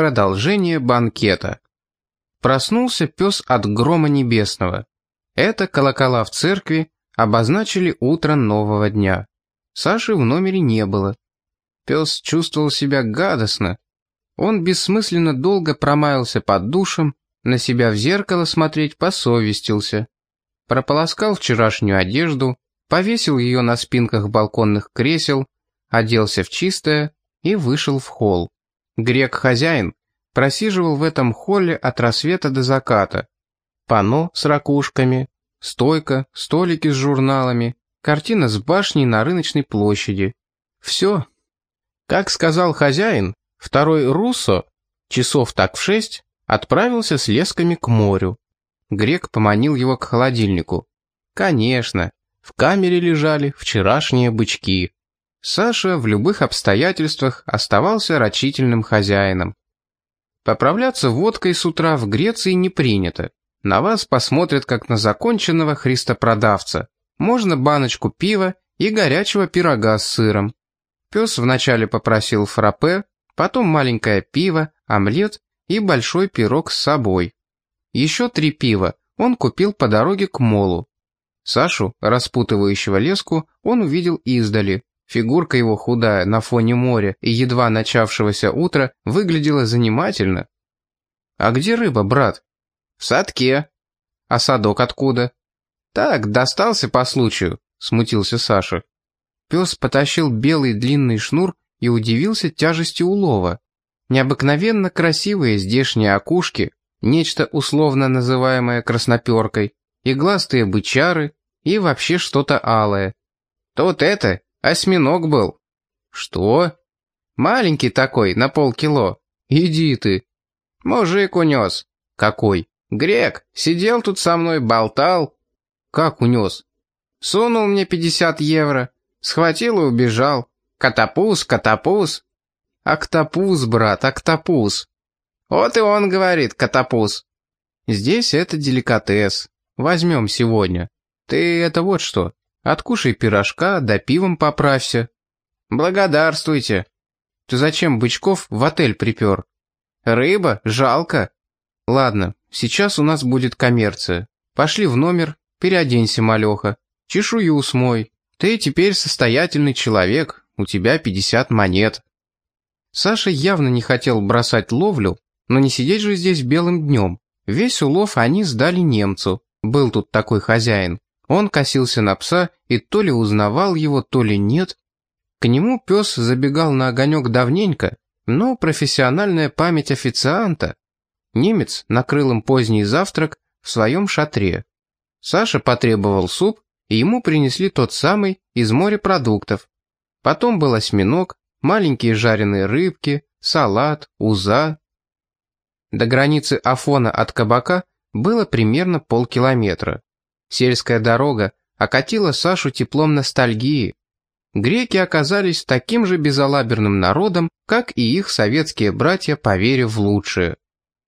Продолжение банкета. Проснулся пес от грома небесного. Это колокола в церкви обозначили утро нового дня. Саши в номере не было. Пес чувствовал себя гадостно. Он бессмысленно долго промаялся под душем, на себя в зеркало смотреть посовестился. Прополоскал вчерашнюю одежду, повесил ее на спинках балконных кресел, оделся в чистое и вышел в холл. Грек-хозяин просиживал в этом холле от рассвета до заката. Пано с ракушками, стойка, столики с журналами, картина с башней на рыночной площади. Все. Как сказал хозяин, второй Руссо, часов так в шесть, отправился с лесками к морю. Грек поманил его к холодильнику. Конечно, в камере лежали вчерашние бычки. Саша в любых обстоятельствах оставался рачительным хозяином. Поправляться водкой с утра в Греции не принято. На вас посмотрят как на законченного христопродавца. Можно баночку пива и горячего пирога с сыром. Пес вначале попросил фраппе, потом маленькое пиво, омлет и большой пирог с собой. Еще три пива он купил по дороге к молу. Сашу, распутывающего леску, он увидел издали. Фигурка его худая на фоне моря и едва начавшегося утра выглядела занимательно. «А где рыба, брат?» «В садке». «А садок откуда?» «Так, достался по случаю», — смутился Саша. Пес потащил белый длинный шнур и удивился тяжести улова. Необыкновенно красивые здешние окушки, нечто условно называемое красноперкой, игластые бычары и вообще что-то алое. «Тут это, Осьминог был. Что? Маленький такой, на полкило. Иди ты. Мужик унес. Какой? Грек. Сидел тут со мной, болтал. Как унес? Сунул мне 50 евро. Схватил и убежал. Катапуз, катапуз. Октопуз, брат, октопуз. Вот и он говорит, катапуз. Здесь это деликатес. Возьмем сегодня. Ты это вот что. Откушай пирожка, да пивом поправься. Благодарствуйте. Ты зачем бычков в отель припер? Рыба? Жалко. Ладно, сейчас у нас будет коммерция. Пошли в номер, переоденься, малеха. Чешую смой. Ты теперь состоятельный человек, у тебя 50 монет. Саша явно не хотел бросать ловлю, но не сидеть же здесь белым днем. Весь улов они сдали немцу. Был тут такой хозяин. Он косился на пса и то ли узнавал его, то ли нет. К нему пес забегал на огонек давненько, но профессиональная память официанта. Немец накрыл им поздний завтрак в своем шатре. Саша потребовал суп, и ему принесли тот самый из морепродуктов. Потом был осьминог, маленькие жареные рыбки, салат, уза. До границы Афона от кабака было примерно полкилометра. Сельская дорога окатила Сашу теплом ностальгии. Греки оказались таким же безалаберным народом, как и их советские братья, поверив в лучшее.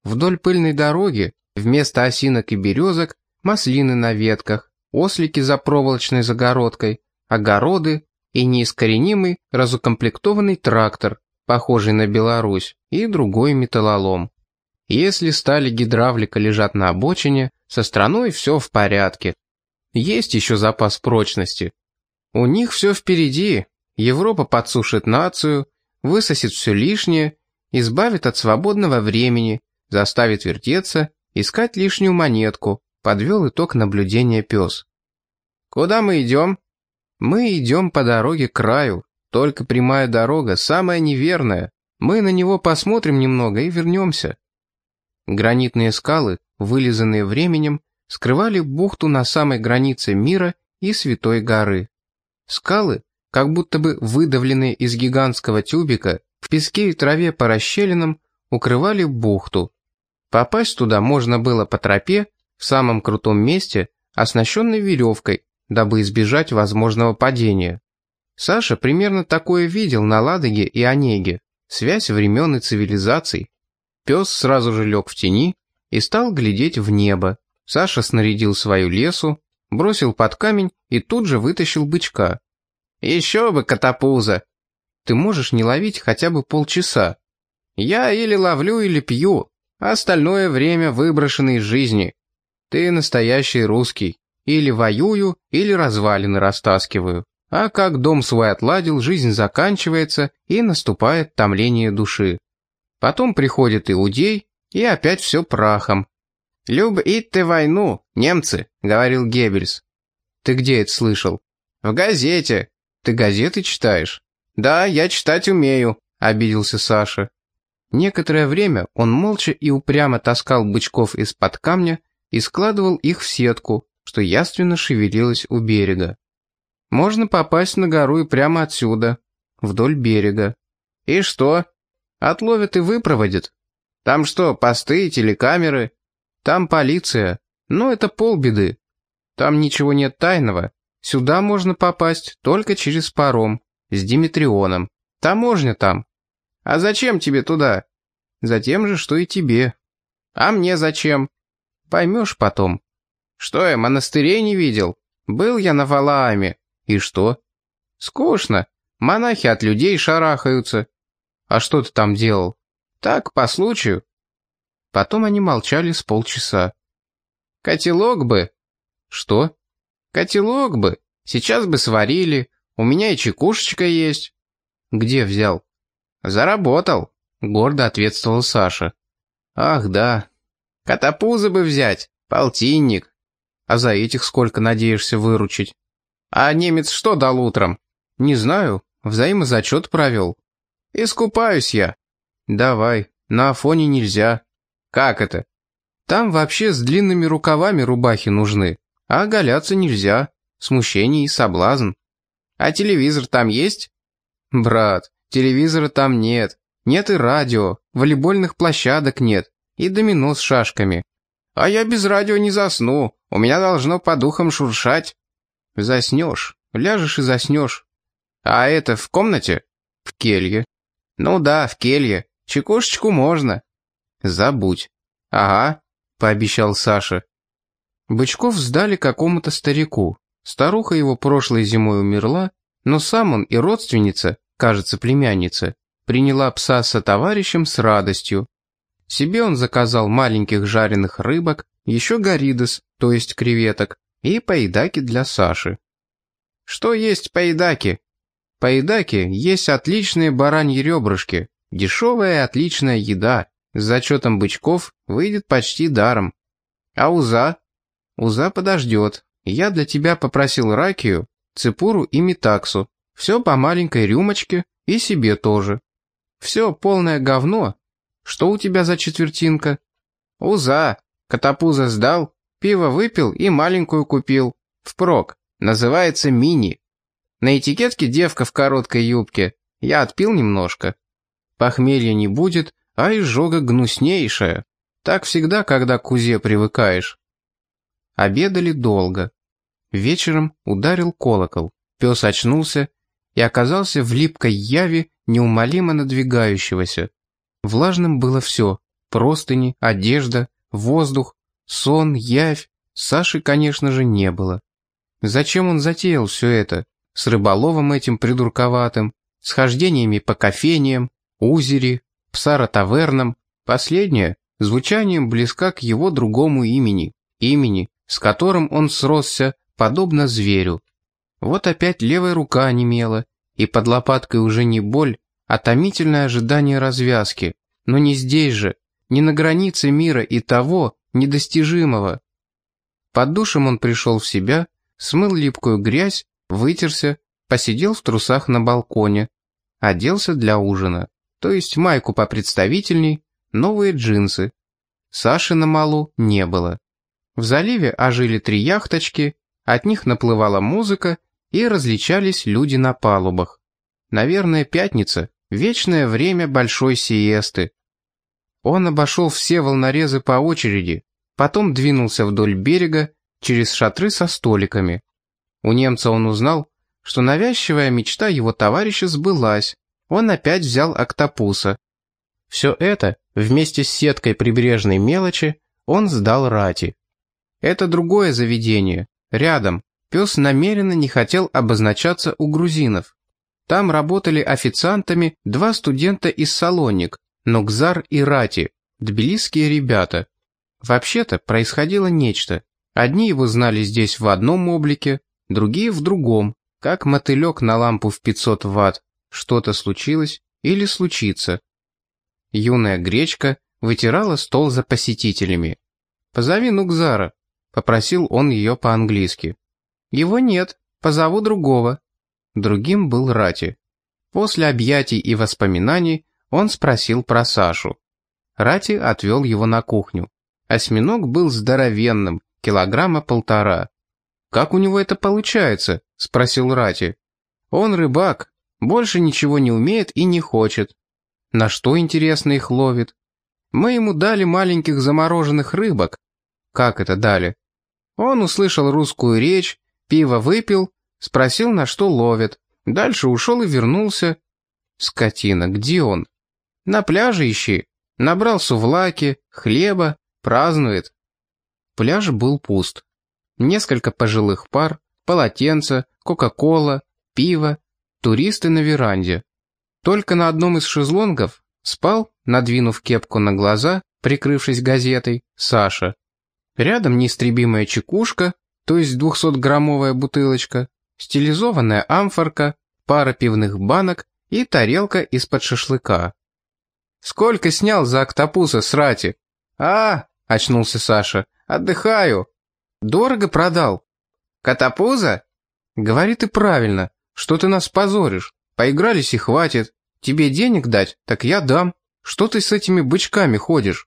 Вдоль пыльной дороги вместо осинок и березок маслины на ветках, ослики за проволочной загородкой, огороды и неискоренимый разукомплектованный трактор, похожий на Беларусь, и другой металлолом. Если стали гидравлика лежат на обочине, со страной все в порядке. Есть еще запас прочности. У них все впереди. Европа подсушит нацию, высосет все лишнее, избавит от свободного времени, заставит вертеться, искать лишнюю монетку, подвел итог наблюдения пес. «Куда мы идем?» «Мы идем по дороге к краю, только прямая дорога, самая неверная. Мы на него посмотрим немного и вернемся». Гранитные скалы, вылизанные временем, скрывали бухту на самой границе мира и Святой горы. Скалы, как будто бы выдавленные из гигантского тюбика, в песке и траве по расщелинам, укрывали бухту. Попасть туда можно было по тропе, в самом крутом месте, оснащенной веревкой, дабы избежать возможного падения. Саша примерно такое видел на Ладоге и Онеге, связь времен и цивилизаций. Пес сразу же лег в тени и стал глядеть в небо. Саша снарядил свою лесу, бросил под камень и тут же вытащил бычка. «Еще бы, котопуза! Ты можешь не ловить хотя бы полчаса. Я или ловлю, или пью, а остальное время выброшено из жизни. Ты настоящий русский. Или воюю, или развалины растаскиваю. А как дом свой отладил, жизнь заканчивается, и наступает томление души. Потом приходит иудей, и опять все прахом. «Люб ты войну, немцы», — говорил Геббельс. «Ты где это слышал?» «В газете». «Ты газеты читаешь?» «Да, я читать умею», — обиделся Саша. Некоторое время он молча и упрямо таскал бычков из-под камня и складывал их в сетку, что яственно шевелилось у берега. Можно попасть на гору и прямо отсюда, вдоль берега. И что? Отловят и выпроводят. Там что, посты, телекамеры? Там полиция. Ну, это полбеды. Там ничего нет тайного. Сюда можно попасть только через паром, с Димитрионом. Таможня там. А зачем тебе туда? Затем же, что и тебе. А мне зачем? Поймешь потом. Что я, монастырей не видел? Был я на Валааме. И что? Скучно. Монахи от людей шарахаются. А что ты там делал? Так, по случаю. Потом они молчали с полчаса. Котелок бы. Что? Котелок бы. Сейчас бы сварили. У меня и чекушечка есть. Где взял? Заработал. Гордо ответствовал Саша. Ах, да. Котопузы бы взять. Полтинник. А за этих сколько надеешься выручить? А немец что дал утром? Не знаю, взаимозачет провел. Искупаюсь я. Давай, на Афоне нельзя. Как это? Там вообще с длинными рукавами рубахи нужны, а оголяться нельзя. Смущение и соблазн. А телевизор там есть? Брат, телевизора там нет. Нет и радио, волейбольных площадок нет, и домино с шашками. А я без радио не засну, у меня должно по духам шуршать. Заснешь, ляжешь и заснешь. А это в комнате? В келье. Ну да, в келье. Чекушечку можно. Забудь. Ага, пообещал Саша. Бычков сдали какому-то старику. Старуха его прошлой зимой умерла, но сам он и родственница, кажется, племянница, приняла пса со товарищем с радостью. Себе он заказал маленьких жареных рыбок, еще горидос, то есть креветок, и поедаки для Саши. Что есть поедаки? Поедаки есть отличные бараньи ребрышки, дешевая отличная еда, с зачетом бычков выйдет почти даром. А уза? Уза подождет. Я для тебя попросил ракию, цепуру и метаксу. Все по маленькой рюмочке и себе тоже. Все полное говно. Что у тебя за четвертинка? Уза. Котопуза сдал, Пиво выпил и маленькую купил. Впрок. Называется мини. На этикетке девка в короткой юбке. Я отпил немножко. Похмелья не будет, а изжога гнуснейшая. Так всегда, когда к кузе привыкаешь. Обедали долго. Вечером ударил колокол. Пес очнулся и оказался в липкой яве неумолимо надвигающегося. Влажным было все. Простыни, одежда, воздух, Сон, явь, Саши, конечно же, не было. Зачем он затеял все это? С рыболовом этим придурковатым, с хождениями по кофейням, узери, псаротавернам. Последнее звучанием близка к его другому имени, имени, с которым он сросся, подобно зверю. Вот опять левая рука онемела, и под лопаткой уже не боль, а томительное ожидание развязки. Но не здесь же, не на границе мира и того, недостижимого. Под душем он пришел в себя, смыл липкую грязь, вытерся, посидел в трусах на балконе, оделся для ужина, то есть майку попредставительней, новые джинсы. Саши на малу не было. В заливе ожили три яхточки, от них наплывала музыка и различались люди на палубах. Наверное, пятница, вечное время большой сиесты. Он обошел все волнорезы по очереди, потом двинулся вдоль берега, через шатры со столиками. У немца он узнал, что навязчивая мечта его товарища сбылась, он опять взял октопуса. Все это, вместе с сеткой прибрежной мелочи, он сдал рати. Это другое заведение, рядом, пес намеренно не хотел обозначаться у грузинов. Там работали официантами два студента из Салоник, Нукзар и Рати, тбилисские ребята. Вообще-то происходило нечто. Одни его знали здесь в одном облике, другие в другом, как мотылек на лампу в 500 ватт. Что-то случилось или случится. Юная гречка вытирала стол за посетителями. «Позови Нукзара», — попросил он ее по-английски. «Его нет, позову другого». Другим был Рати. После объятий и воспоминаний он спросил про Сашу. Рати отвел его на кухню. Осьминог был здоровенным, килограмма полтора. «Как у него это получается?» — спросил Рати. «Он рыбак, больше ничего не умеет и не хочет. На что, интересно, их ловит? Мы ему дали маленьких замороженных рыбок. Как это дали? Он услышал русскую речь, пиво выпил, спросил, на что ловит. Дальше ушел и вернулся. Скотина, где он? На пляже ищи. Набрал сувлаки, хлеба, празднует. Пляж был пуст. Несколько пожилых пар, полотенца, кока-кола, пиво, туристы на веранде. Только на одном из шезлонгов спал, надвинув кепку на глаза, прикрывшись газетой, Саша. Рядом неистребимая чекушка, то есть 200-граммовая бутылочка, стилизованная амфорка, пара пивных банок и тарелка из-под шашлыка. «Сколько снял за октопуса срати?» «А!» — очнулся Саша. «Отдыхаю». «Дорого продал». «Катапуза?» «Говори ты правильно. Что ты нас позоришь? Поигрались и хватит. Тебе денег дать, так я дам. Что ты с этими бычками ходишь?»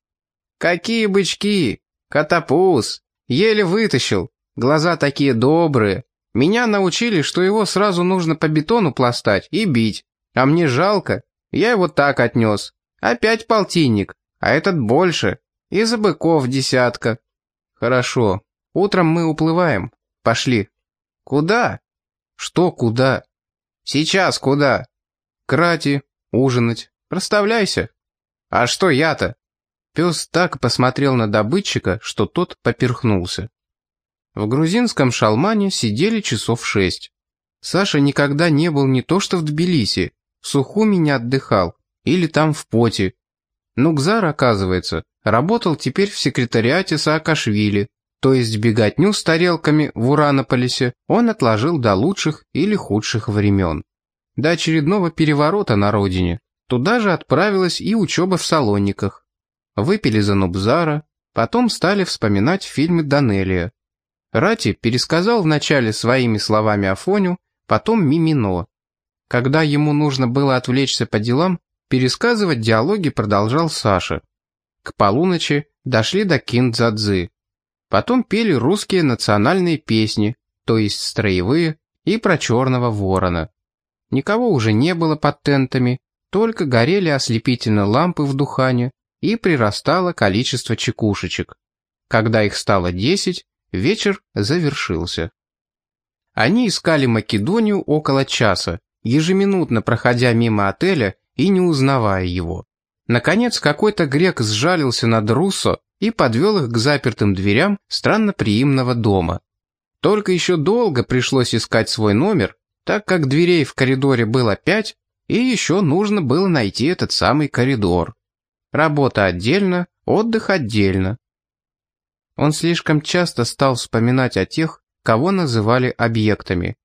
«Какие бычки? Катапуз. Еле вытащил. Глаза такие добрые. Меня научили, что его сразу нужно по бетону пластать и бить. А мне жалко. Я его так отнес. Опять полтинник. А этот больше. И за быков десятка. Хорошо. Утром мы уплываем. Пошли. Куда? Что куда? Сейчас куда? Крати, ужинать. Проставляйся. А что я-то? Пес так посмотрел на добытчика, что тот поперхнулся. В грузинском шалмане сидели часов шесть. Саша никогда не был не то что в Тбилиси, в Сухуми не отдыхал, или там в поте. Нукзар, оказывается, работал теперь в секретариате Саакашвили, то есть беготню с тарелками в Уранополисе он отложил до лучших или худших времен. До очередного переворота на родине. Туда же отправилась и учеба в Салониках. Выпили за Нубзара, потом стали вспоминать фильмы Данелия. Рати пересказал вначале своими словами Афоню, потом Мимино. Когда ему нужно было отвлечься по делам, пересказывать диалоги продолжал Саша. К полуночи дошли до Киндзадзы. Потом пели русские национальные песни, то есть строевые, и про черного ворона. Никого уже не было под тентами, только горели ослепительно лампы в духане, и прирастало количество чекушечек. Когда их стало десять, Вечер завершился. Они искали Македонию около часа, ежеминутно проходя мимо отеля и не узнавая его. Наконец какой-то грек сжалился над Руссо и подвел их к запертым дверям странноприимного дома. Только еще долго пришлось искать свой номер, так как дверей в коридоре было пять, и еще нужно было найти этот самый коридор. Работа отдельно, отдых отдельно. Он слишком часто стал вспоминать о тех, кого называли объектами.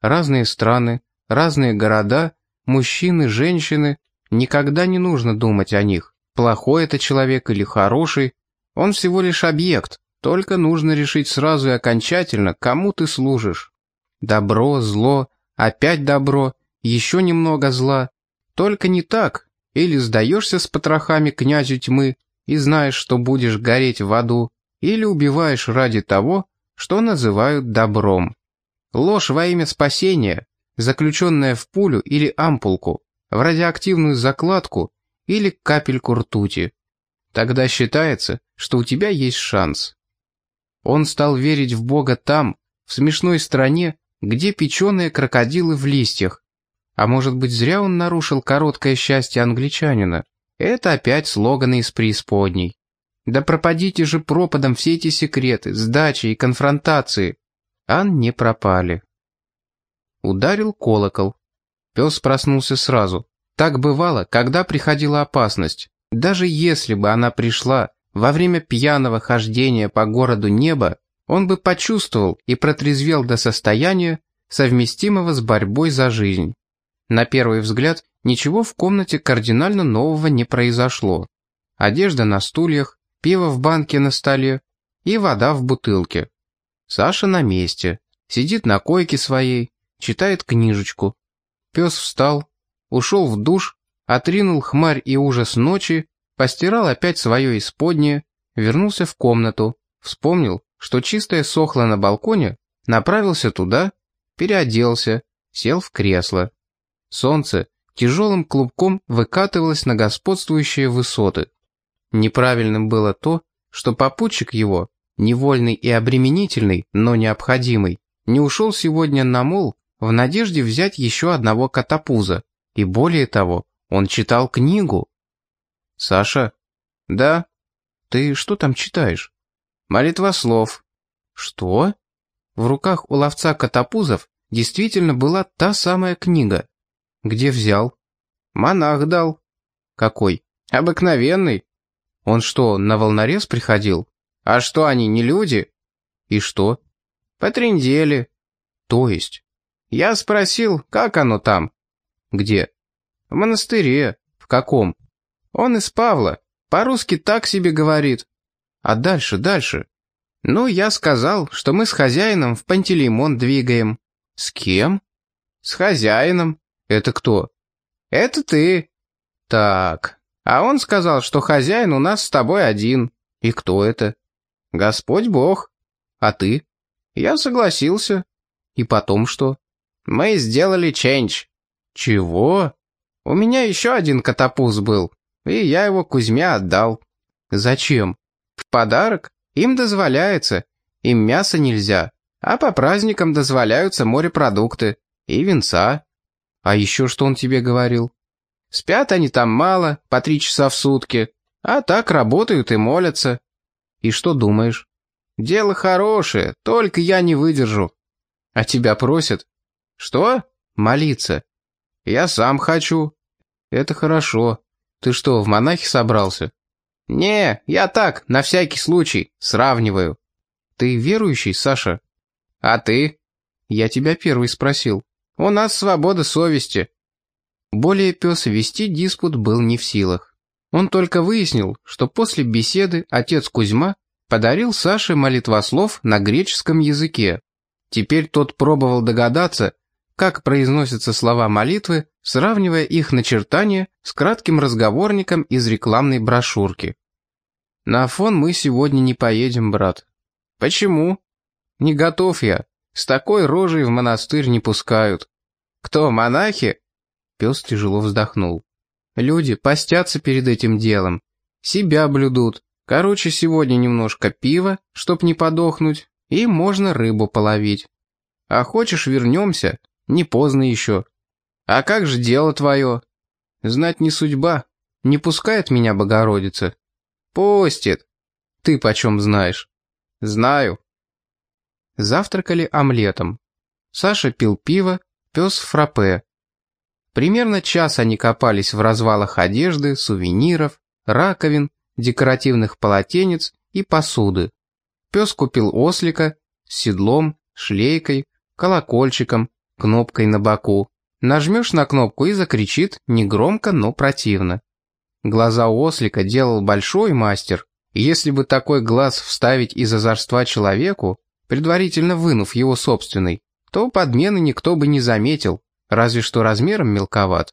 Разные страны, разные города, мужчины, женщины, никогда не нужно думать о них, плохой это человек или хороший, он всего лишь объект, только нужно решить сразу и окончательно, кому ты служишь. Добро, зло, опять добро, еще немного зла. Только не так, или сдаешься с потрохами князю тьмы и знаешь, что будешь гореть в аду, или убиваешь ради того, что называют добром. Ложь во имя спасения, заключенная в пулю или ампулку, в радиоактивную закладку или капельку ртути. Тогда считается, что у тебя есть шанс. Он стал верить в Бога там, в смешной стране, где печеные крокодилы в листьях. А может быть, зря он нарушил короткое счастье англичанина. Это опять слоганы из преисподней. Да пропадите же пропадом все эти секреты, сдачи и конфронтации. Ан не пропали. Ударил колокол. Пес проснулся сразу. Так бывало, когда приходила опасность. Даже если бы она пришла во время пьяного хождения по городу неба, он бы почувствовал и протрезвел до состояния, совместимого с борьбой за жизнь. На первый взгляд, ничего в комнате кардинально нового не произошло. Одежда на стульях, пиво в банке на столе и вода в бутылке. Саша на месте, сидит на койке своей, читает книжечку. Пес встал, ушел в душ, отринул хмарь и ужас ночи, постирал опять свое исподнее, вернулся в комнату, вспомнил, что чистое сохло на балконе, направился туда, переоделся, сел в кресло. Солнце тяжелым клубком выкатывалось на господствующие высоты. Неправильным было то, что попутчик его, невольный и обременительный, но необходимый, не ушел сегодня на мол в надежде взять еще одного котопуза. И более того, он читал книгу. «Саша?» «Да?» «Ты что там читаешь?» «Молитва слов». «Что?» В руках у ловца котопузов действительно была та самая книга. Где взял? Монах дал. Какой? Обыкновенный. Он что, на волнорез приходил? А что, они не люди? И что? Потрендели. То есть? Я спросил, как оно там? Где? В монастыре. В каком? Он из Павла. По-русски так себе говорит. А дальше, дальше? Ну, я сказал, что мы с хозяином в Пантелеймон двигаем. С кем? С хозяином. Это кто? Это ты. Так. А он сказал, что хозяин у нас с тобой один. И кто это? Господь Бог. А ты? Я согласился. И потом что? Мы сделали ченч. Чего? У меня еще один котопуз был, и я его Кузьме отдал. Зачем? В подарок. Им дозволяется. Им мясо нельзя. А по праздникам дозволяются морепродукты. И венца. А еще что он тебе говорил? Спят они там мало, по три часа в сутки. А так работают и молятся. И что думаешь? Дело хорошее, только я не выдержу. А тебя просят? Что? Молиться. Я сам хочу. Это хорошо. Ты что, в монахи собрался? Не, я так, на всякий случай, сравниваю. Ты верующий, Саша? А ты? Я тебя первый спросил. У нас свобода совести. Более пес вести диспут был не в силах. Он только выяснил, что после беседы отец Кузьма подарил Саше молитвослов на греческом языке. Теперь тот пробовал догадаться, как произносятся слова молитвы, сравнивая их начертания с кратким разговорником из рекламной брошюрки. «На фон мы сегодня не поедем, брат». «Почему?» «Не готов я. С такой рожей в монастырь не пускают». «Кто, монахи?» Пес тяжело вздохнул. «Люди постятся перед этим делом. Себя блюдут. Короче, сегодня немножко пива, чтоб не подохнуть, и можно рыбу половить. А хочешь, вернемся? Не поздно еще. А как же дело твое? Знать не судьба. Не пускает меня Богородица. Постит. Ты почем знаешь? Знаю. Завтракали омлетом. Саша пил пиво, пес фраппе. Примерно час они копались в развалах одежды, сувениров, раковин, декоративных полотенец и посуды. Пес купил ослика с седлом, шлейкой, колокольчиком, кнопкой на боку. Нажмешь на кнопку и закричит, негромко, но противно. Глаза у ослика делал большой мастер. Если бы такой глаз вставить из озорства человеку, предварительно вынув его собственный, то подмены никто бы не заметил, разве что размером мелковат.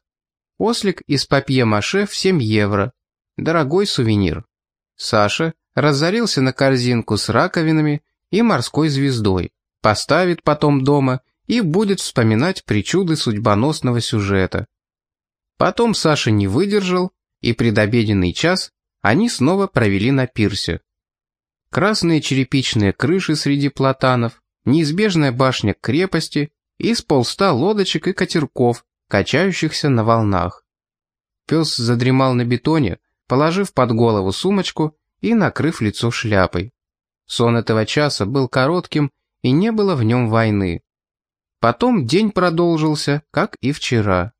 Ослик из папье-маше в 7 евро. Дорогой сувенир. Саша разорился на корзинку с раковинами и морской звездой, поставит потом дома и будет вспоминать причуды судьбоносного сюжета. Потом Саша не выдержал, и предобеденный час они снова провели на пирсе. Красные черепичные крыши среди платанов, неизбежная башня крепости и с полста лодочек и катерков, качающихся на волнах. Пес задремал на бетоне, положив под голову сумочку и накрыв лицо шляпой. Сон этого часа был коротким, и не было в нем войны. Потом день продолжился, как и вчера.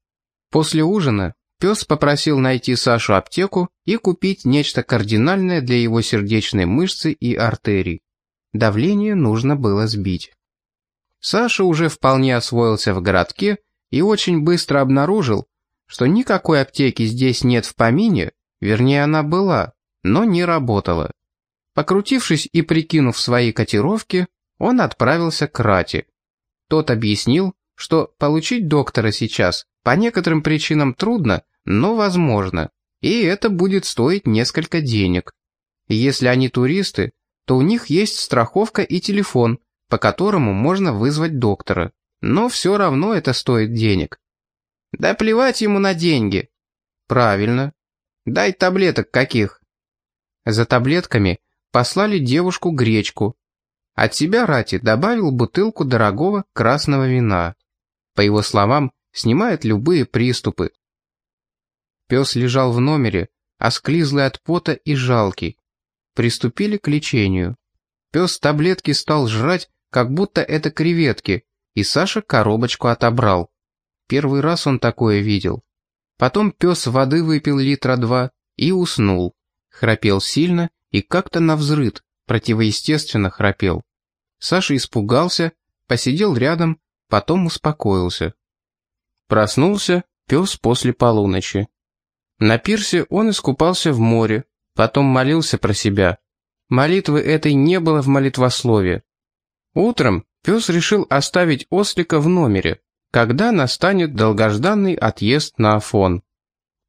После ужина пес попросил найти Сашу аптеку и купить нечто кардинальное для его сердечной мышцы и артерий. Давление нужно было сбить. Саша уже вполне освоился в городке и очень быстро обнаружил, что никакой аптеки здесь нет в помине, вернее она была, но не работала. Покрутившись и прикинув свои котировки, он отправился к Рате. Тот объяснил, что получить доктора сейчас по некоторым причинам трудно, но возможно, и это будет стоить несколько денег. Если они туристы, то у них есть страховка и телефон, по которому можно вызвать доктора. Но все равно это стоит денег. Да плевать ему на деньги. Правильно. Дай таблеток каких. За таблетками послали девушку гречку. От себя Рати добавил бутылку дорогого красного вина. По его словам, снимает любые приступы. Пес лежал в номере, осклизлый от пота и жалкий. Приступили к лечению. Пес таблетки стал жрать, как будто это креветки, и Саша коробочку отобрал. Первый раз он такое видел. Потом пес воды выпил литра два и уснул. Храпел сильно и как-то навзрыд, противоестественно храпел. Саша испугался, посидел рядом, потом успокоился. Проснулся пес после полуночи. На пирсе он искупался в море, потом молился про себя. Молитвы этой не было в молитвослове. Утром пес решил оставить ослика в номере, когда настанет долгожданный отъезд на Афон.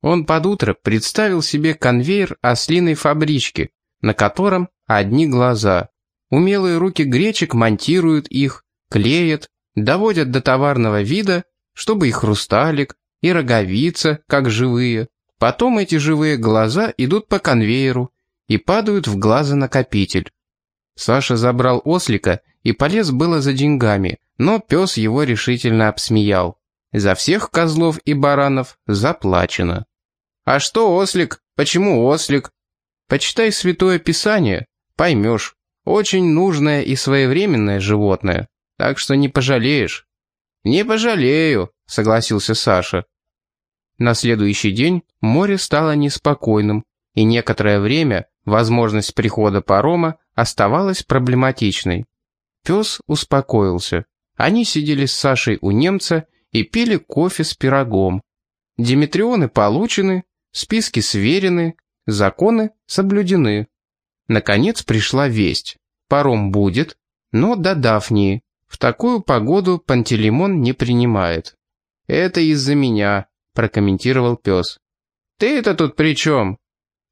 Он под утро представил себе конвейер ослиной фабрички, на котором одни глаза. Умелые руки гречек монтируют их, клеят, доводят до товарного вида, чтобы и хрусталик, и роговица, как живые. Потом эти живые глаза идут по конвейеру и падают в глазонакопитель. Саша забрал ослика и полез было за деньгами, но пес его решительно обсмеял. За всех козлов и баранов заплачено. «А что ослик? Почему ослик?» «Почитай Святое Писание, поймешь. Очень нужное и своевременное животное, так что не пожалеешь». «Не пожалею», — согласился Саша. На следующий день море стало неспокойным, и некоторое время возможность прихода парома оставалась проблематичной. Пес успокоился. Они сидели с Сашей у немца и пили кофе с пирогом. Димитрионы получены, списки сверены, законы соблюдены. Наконец пришла весть. Паром будет, но до Дафнии. В такую погоду Пантелеймон не принимает. «Это из-за меня», — прокомментировал пес. «Ты-то тут при чем?»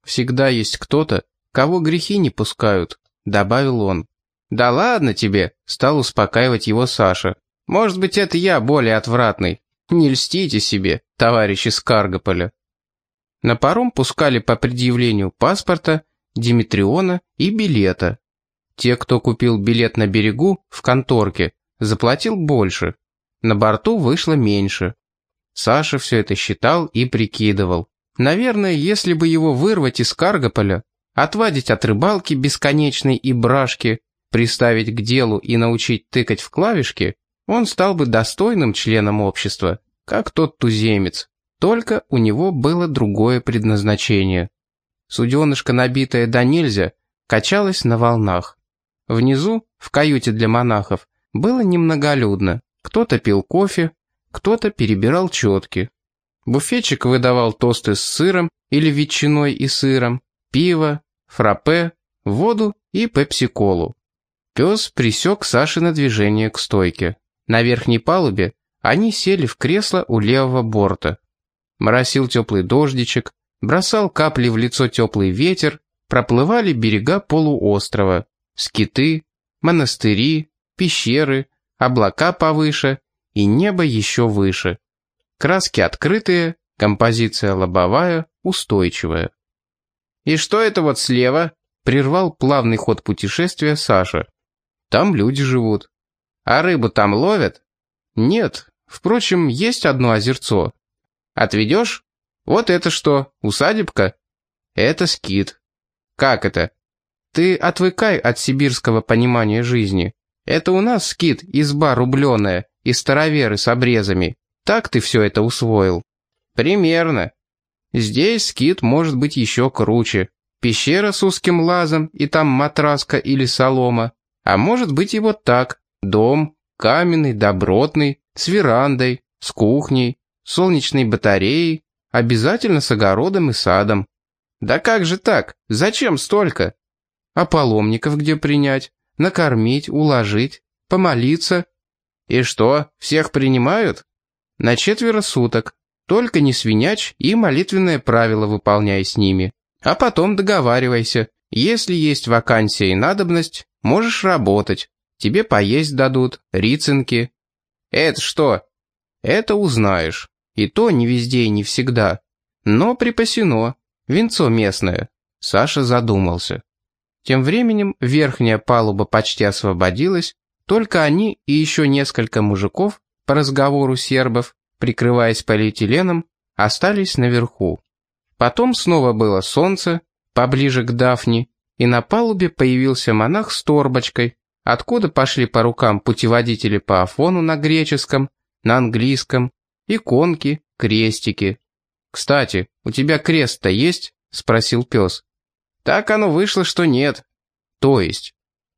«Всегда есть кто-то, кого грехи не пускают», — добавил он. «Да ладно тебе», — стал успокаивать его Саша. «Может быть, это я более отвратный. Не льстите себе, товарищи с Каргополя». На паром пускали по предъявлению паспорта, Димитриона и билета. Те, кто купил билет на берегу, в конторке, заплатил больше. На борту вышло меньше. Саша все это считал и прикидывал. Наверное, если бы его вырвать из Каргополя, отвадить от рыбалки бесконечной и брашки, приставить к делу и научить тыкать в клавишки, он стал бы достойным членом общества, как тот туземец. Только у него было другое предназначение. Суденышко, набитое до нельзя, качалось на волнах. Внизу, в каюте для монахов, было немноголюдно. Кто-то пил кофе, кто-то перебирал четки. Буфетчик выдавал тосты с сыром или ветчиной и сыром, пиво, фраппе, воду и пепси-колу. Пес присек Сашино движение к стойке. На верхней палубе они сели в кресло у левого борта. Моросил теплый дождичек, бросал капли в лицо теплый ветер, проплывали берега полуострова, скиты, монастыри, пещеры, облака повыше и небо еще выше. Краски открытые, композиция лобовая, устойчивая. «И что это вот слева?» — прервал плавный ход путешествия Саша. Там люди живут. А рыбу там ловят? Нет. Впрочем, есть одно озерцо. Отведешь? Вот это что, усадебка? Это скит. Как это? Ты отвыкай от сибирского понимания жизни. Это у нас скит, изба рубленая, и староверы с обрезами. Так ты все это усвоил? Примерно. Здесь скит может быть еще круче. Пещера с узким лазом, и там матраска или солома. А может быть и вот так. Дом, каменный, добротный, с верандой, с кухней, солнечной батареей, обязательно с огородом и садом. Да как же так? Зачем столько? А паломников где принять? Накормить, уложить, помолиться? И что, всех принимают? На четверо суток. Только не свиняч и молитвенное правило выполняй с ними. А потом договаривайся. Если есть вакансия и надобность, можешь работать. Тебе поесть дадут, рицинки. Это что? Это узнаешь. И то не везде и не всегда. Но припасено. Венцо местное. Саша задумался. Тем временем верхняя палуба почти освободилась, только они и еще несколько мужиков, по разговору сербов, прикрываясь полиэтиленом, остались наверху. Потом снова было солнце, поближе к Дафни, и на палубе появился монах с торбочкой, откуда пошли по рукам путеводители по Афону на греческом, на английском, иконки, крестики. «Кстати, у тебя крест-то есть?» — спросил пес. «Так оно вышло, что нет». «То есть?»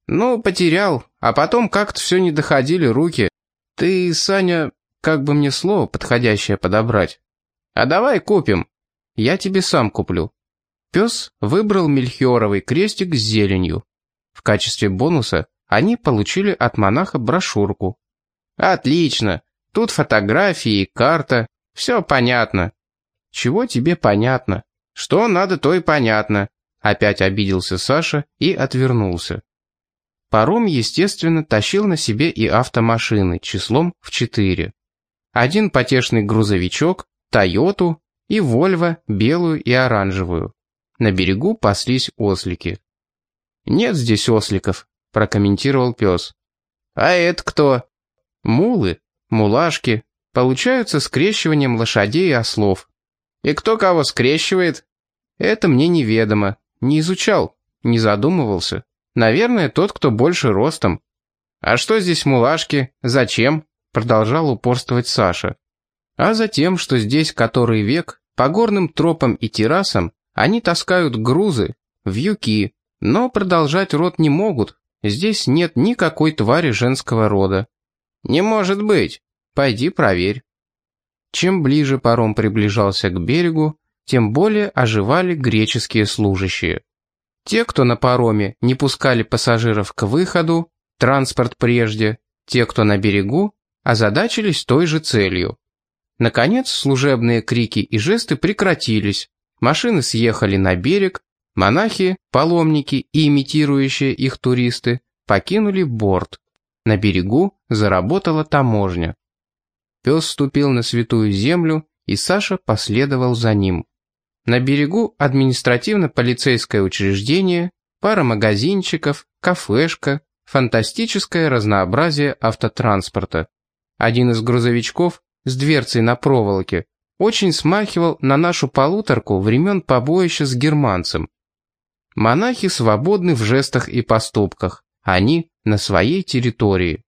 «Ну, потерял, а потом как-то все не доходили руки. Ты, Саня, как бы мне слово подходящее подобрать? А давай купим. Я тебе сам куплю». Пес выбрал мельхиоровый крестик с зеленью. В качестве бонуса они получили от монаха брошюрку. «Отлично. Тут фотографии, карта. Все понятно». «Чего тебе понятно? Что надо, то и понятно». Опять обиделся Саша и отвернулся. Паром, естественно, тащил на себе и автомашины числом в четыре. Один потешный грузовичок, Тойоту и Вольво белую и оранжевую. На берегу паслись ослики. «Нет здесь осликов», — прокомментировал пес. «А это кто?» «Мулы, мулашки, получаются скрещиванием лошадей и ослов». «И кто кого скрещивает?» «Это мне неведомо. Не изучал, не задумывался. Наверное, тот, кто больше ростом». «А что здесь мулашки? Зачем?» Продолжал упорствовать Саша. «А затем, что здесь который век, по горным тропам и террасам они таскают грузы, вьюки, но продолжать род не могут. Здесь нет никакой твари женского рода. Не может быть. Пойди проверь. Чем ближе паром приближался к берегу, тем более оживали греческие служащие. Те, кто на пароме, не пускали пассажиров к выходу, транспорт прежде, те, кто на берегу, озадачились той же целью. Наконец, служебные крики и жесты прекратились, Машины съехали на берег, монахи, паломники и имитирующие их туристы покинули борт. На берегу заработала таможня. Пес ступил на святую землю, и Саша последовал за ним. На берегу административно-полицейское учреждение, пара магазинчиков, кафешка, фантастическое разнообразие автотранспорта. Один из грузовичков с дверцей на проволоке очень смахивал на нашу полуторку времен побоища с германцем. Монахи свободны в жестах и поступках, они на своей территории.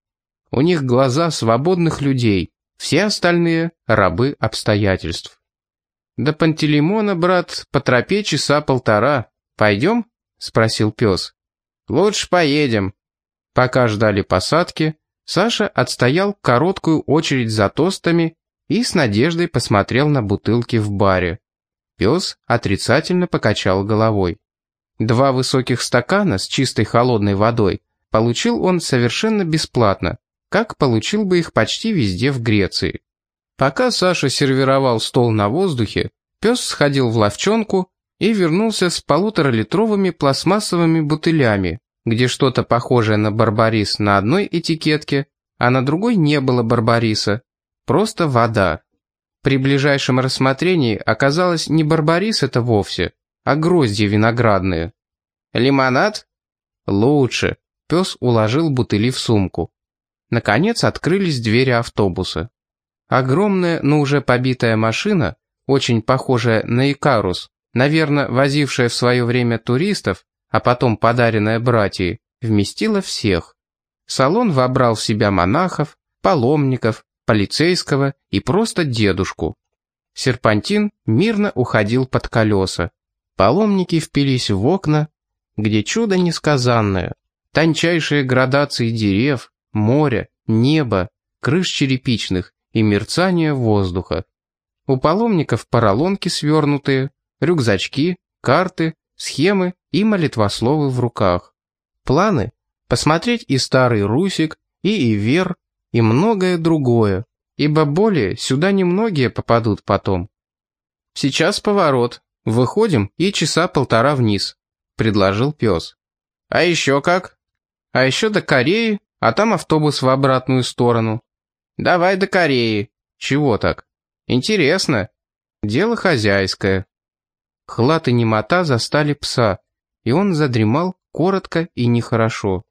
У них глаза свободных людей, все остальные – рабы обстоятельств. «До Пантелеймона, брат, по тропе часа полтора. Пойдем?» – спросил пес. «Лучше поедем». Пока ждали посадки, Саша отстоял короткую очередь за тостами и с надеждой посмотрел на бутылки в баре. Пес отрицательно покачал головой. Два высоких стакана с чистой холодной водой получил он совершенно бесплатно, как получил бы их почти везде в Греции. Пока Саша сервировал стол на воздухе, пес сходил в ловчонку и вернулся с полуторалитровыми пластмассовыми бутылями, где что-то похожее на барбарис на одной этикетке, а на другой не было барбариса, Просто вода. При ближайшем рассмотрении оказалось не барбарис это вовсе, а грозди виноградные. «Лимонад?» «Лучше». Пес уложил бутыли в сумку. Наконец открылись двери автобуса. Огромная, но уже побитая машина, очень похожая на Икарус, наверное, возившая в свое время туристов, а потом подаренная братьей, вместила всех. Салон вобрал в себя монахов, паломников, полицейского и просто дедушку. Серпантин мирно уходил под колеса. Паломники впились в окна, где чудо несказанное. Тончайшие градации дерев, моря, неба, крыш черепичных и мерцание воздуха. У паломников поролонки свернутые, рюкзачки, карты, схемы и молитвословы в руках. Планы — посмотреть и Старый Русик, и Ивер, и многое другое, ибо более сюда немногие попадут потом. Сейчас поворот, выходим и часа полтора вниз, предложил пес. А еще как? А еще до Кореи, а там автобус в обратную сторону. Давай до Кореи. Чего так? Интересно. Дело хозяйское. Хлад и немота застали пса, и он задремал коротко и нехорошо.